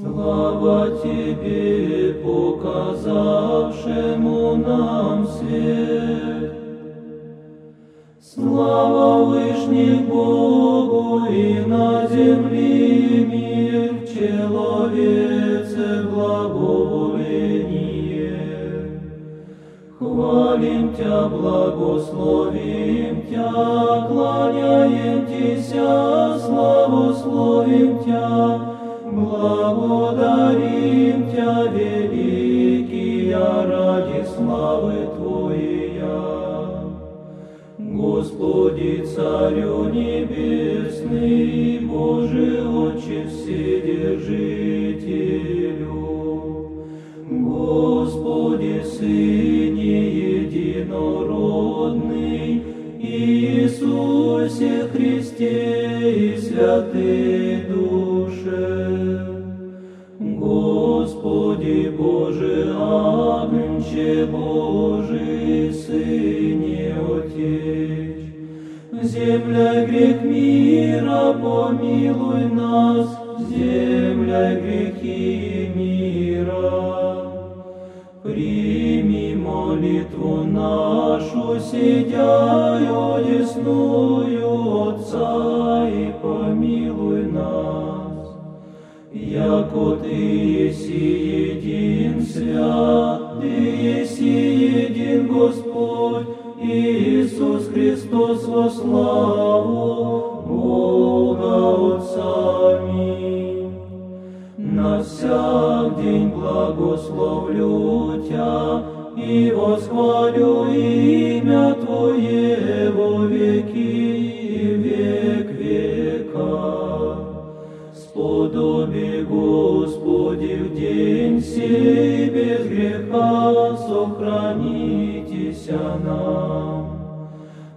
Слава Тебе, показавшему нам свет. Слава Вышних Богу и на земле мир, человеце благоволение. Хвалим Тя, благословим Тя, кланяем Тися, славословим Тя, Благодарим Тя, великий, ради славы Твоя. Господи, Царю Небесный, Боже, Отче Вседержителю, Господи, Сыне Единородный, Иисусе Христе и Святый Боже, Агнче Божий, Сыне Отечь, земля грех мира, помилуй нас, земля грехи мира. Прими молитву нашу, сидяю десную Отца, и помилуй нас. Яко Ты еси един свят, Ты еси един Господь, Иисус Христос во славу Бога Отца. На всяк день благословлю Тя и восхвалю имя Твое без греха сохранитеся нам.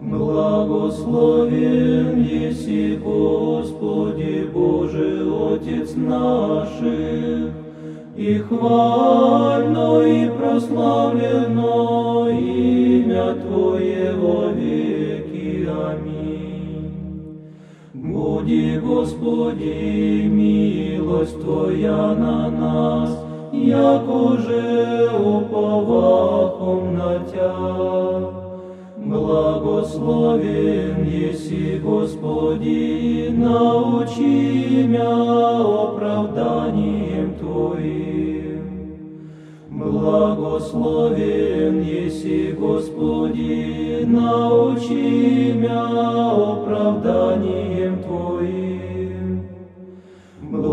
Благословен еси, Господи, Боже, Отец наших, и хвально и прославлено имя Твое во веки. Аминь. Буди, Господи, милость Твоя на нас, яко же уповахом на Тя. Благословен еси, Господи, научи мя оправданием Твоим. Благословен еси, Господи, научи мя оправданием Твоим.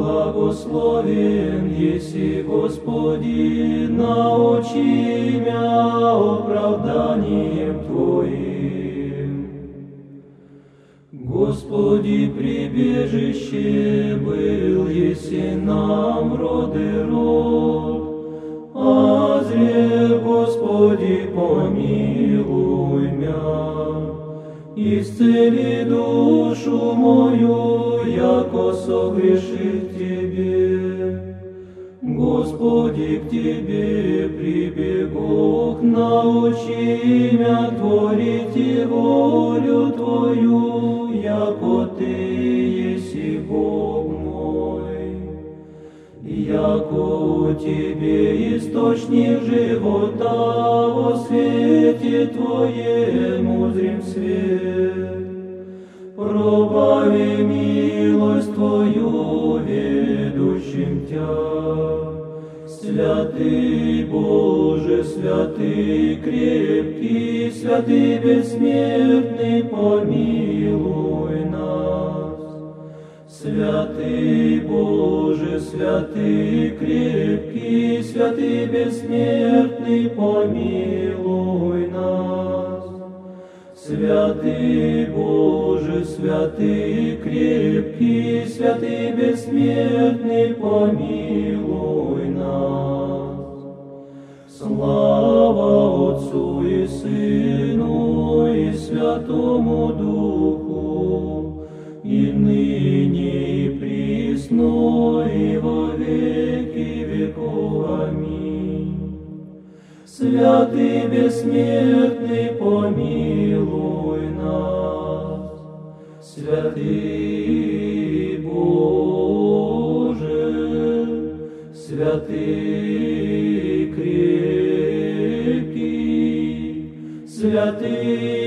Благословен еси, Господи, научи мя оправданием Твоим. Господи, прибежище был, еси нам роды род, Азре, Господи, помилуй мя, исцели душу мою, яко согрешит Тебе. Господи, к Тебе прибегу, научи меня творить волю Твою, яко Ты еси Бог мой. Яко у Тебе источник живота, во свете Твоем узрим свет. Пробави милость Твою, ведущим Тя. Святый Боже, святый крепкий, святый бессмертный, помилуй нас. Святый Боже, святый крепкий, святый бессмертный, помилуй нас. Святый Боже, святый крепкий, святый бессмертный, помилуй нас. Слава Отцу и Сыну и Святому Духу, и ныне и присно и во веки веков. Аминь. Святый бессмертный, помилуй нас. Святый святый крепкий, святый